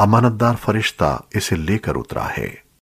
अमानतदार फरिश्ता इसे लेकर उतरा है।